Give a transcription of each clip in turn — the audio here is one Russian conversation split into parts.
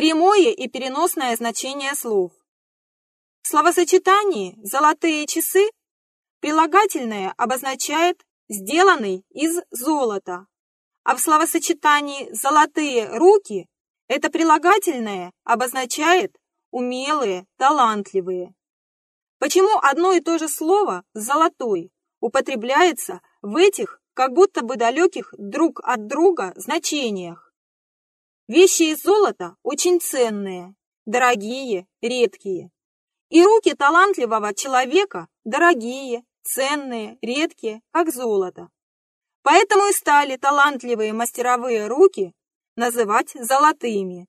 Прямое и переносное значение слов. В словосочетании «золотые часы» прилагательное обозначает «сделанный из золота», а в словосочетании «золотые руки» это прилагательное обозначает «умелые», «талантливые». Почему одно и то же слово «золотой» употребляется в этих как будто бы далеких друг от друга значениях? Вещи из золота очень ценные, дорогие, редкие. И руки талантливого человека дорогие, ценные, редкие, как золото. Поэтому и стали талантливые мастеровые руки называть золотыми.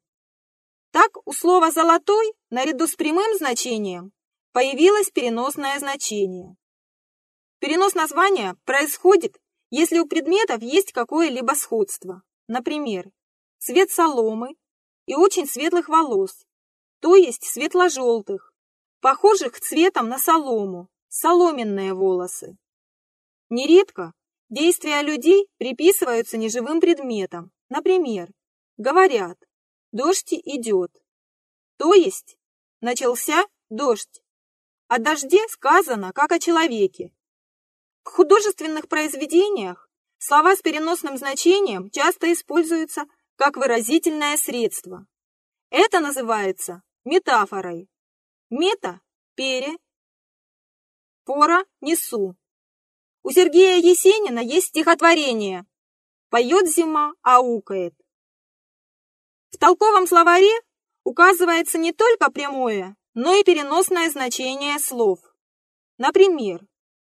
Так у слова «золотой» наряду с прямым значением появилось переносное значение. Перенос названия происходит, если у предметов есть какое-либо сходство. Например, цвет соломы и очень светлых волос, то есть светло-желтых, похожих цветом на солому, соломенные волосы. Нередко действия людей приписываются неживым предметам. Например, говорят «дождь идет», то есть начался дождь. О дожде сказано, как о человеке. В художественных произведениях слова с переносным значением часто используются как выразительное средство. Это называется метафорой. Мета – пере, фора – несу. У Сергея Есенина есть стихотворение «Поет зима, аукает». В толковом словаре указывается не только прямое, но и переносное значение слов. Например,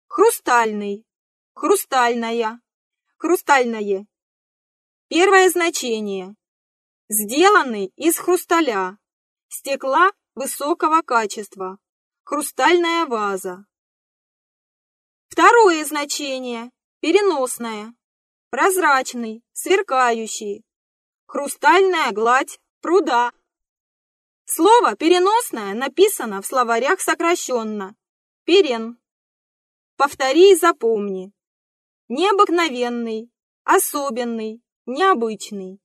хрустальный, хрустальная, хрустальное. Первое значение. Сделанный из хрусталя, стекла высокого качества, хрустальная ваза. Второе значение. Переносное, прозрачный, сверкающий, хрустальная гладь пруда. Слово «переносное» написано в словарях сокращенно. Перен. Повтори и запомни. Необыкновенный, особенный, необычный.